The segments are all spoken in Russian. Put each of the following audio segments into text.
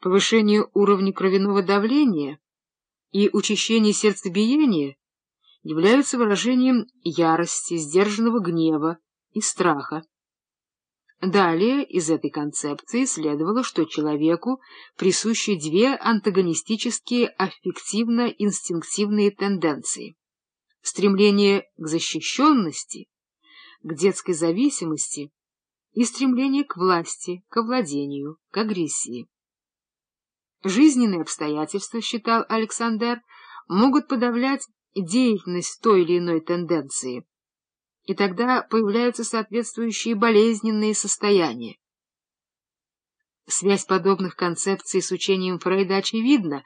повышение уровня кровяного давления и учащение сердцебиения являются выражением ярости, сдержанного гнева и страха. Далее из этой концепции следовало, что человеку присущи две антагонистические аффективно-инстинктивные тенденции — стремление к защищенности, к детской зависимости и стремление к власти, к владению, к агрессии. Жизненные обстоятельства, считал Александр, могут подавлять деятельность той или иной тенденции, и тогда появляются соответствующие болезненные состояния. Связь подобных концепций с учением Фрейда очевидна,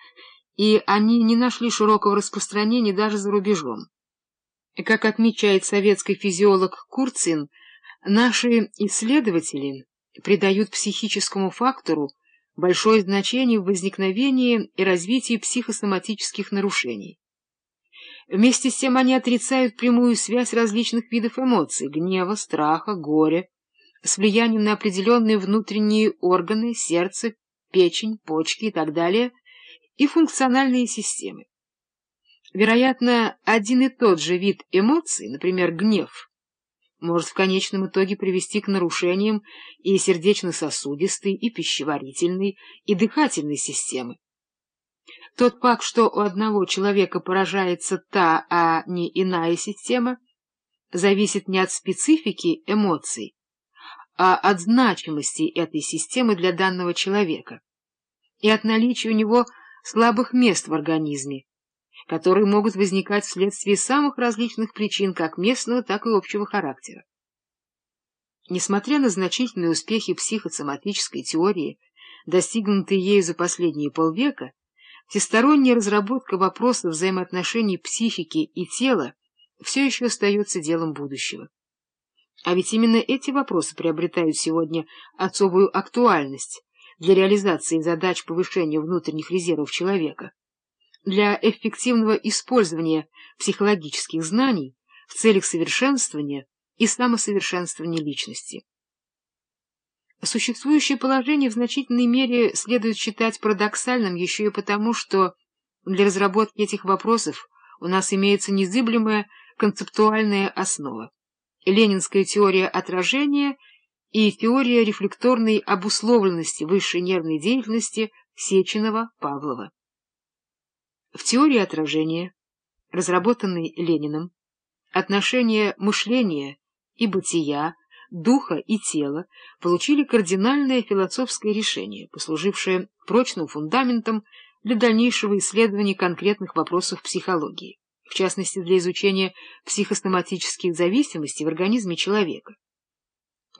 и они не нашли широкого распространения даже за рубежом. Как отмечает советский физиолог Курцин, наши исследователи придают психическому фактору большое значение в возникновении и развитии психосоматических нарушений. Вместе с тем они отрицают прямую связь различных видов эмоций — гнева, страха, горя, с влиянием на определенные внутренние органы, сердце, печень, почки и так далее, и функциональные системы. Вероятно, один и тот же вид эмоций, например, гнев, может в конечном итоге привести к нарушениям и сердечно-сосудистой, и пищеварительной, и дыхательной системы. Тот факт, что у одного человека поражается та, а не иная система, зависит не от специфики эмоций, а от значимости этой системы для данного человека и от наличия у него слабых мест в организме, которые могут возникать вследствие самых различных причин как местного, так и общего характера. Несмотря на значительные успехи психосоматической теории, достигнутые ею за последние полвека, всесторонняя разработка вопроса взаимоотношений психики и тела все еще остается делом будущего. А ведь именно эти вопросы приобретают сегодня особую актуальность для реализации задач повышения внутренних резервов человека, для эффективного использования психологических знаний в целях совершенствования и самосовершенствования личности. Существующее положение в значительной мере следует считать парадоксальным еще и потому, что для разработки этих вопросов у нас имеется незыблемая концептуальная основа — ленинская теория отражения и теория рефлекторной обусловленности высшей нервной деятельности Сеченова-Павлова. В теории отражения, разработанной Лениным, отношения мышления и бытия духа и тела получили кардинальное философское решение, послужившее прочным фундаментом для дальнейшего исследования конкретных вопросов психологии, в частности для изучения психосоматических зависимостей в организме человека.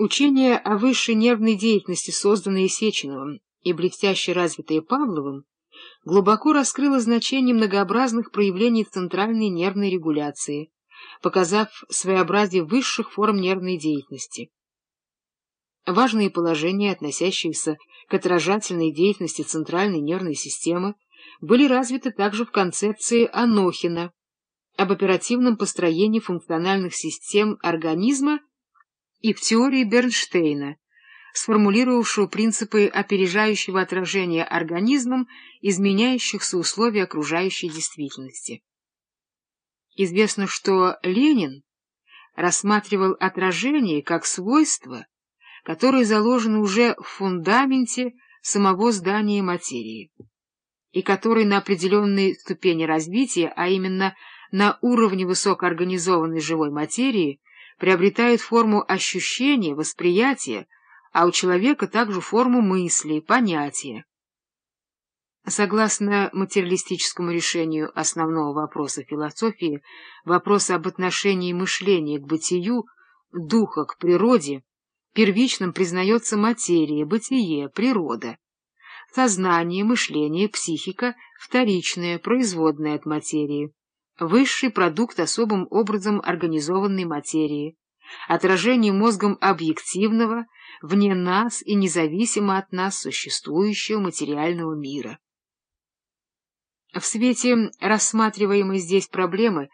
Учение о высшей нервной деятельности, созданное Сеченовым и блестяще развитое Павловым, глубоко раскрыло значение многообразных проявлений центральной нервной регуляции, показав своеобразие высших форм нервной деятельности. Важные положения, относящиеся к отражательной деятельности центральной нервной системы, были развиты также в концепции Анохина об оперативном построении функциональных систем организма и в теории Бернштейна, сформулировавшего принципы опережающего отражения организмом изменяющихся условий окружающей действительности. Известно, что Ленин рассматривал отражение как свойство, которое заложено уже в фундаменте самого здания материи, и которое на определенной ступени развития, а именно на уровне высокоорганизованной живой материи, приобретает форму ощущения, восприятия, а у человека также форму мысли, понятия. Согласно материалистическому решению основного вопроса философии, вопроса об отношении мышления к бытию, духа к природе, первичным признается материя, бытие, природа. Сознание, мышление, психика — вторичное, производное от материи. Высший продукт особым образом организованной материи. Отражение мозгом объективного, вне нас и независимо от нас существующего материального мира. В свете рассматриваемой здесь проблемы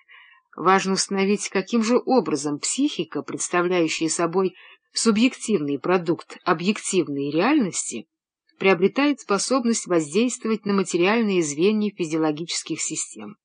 важно установить, каким же образом психика, представляющая собой субъективный продукт объективной реальности, приобретает способность воздействовать на материальные звенья физиологических систем.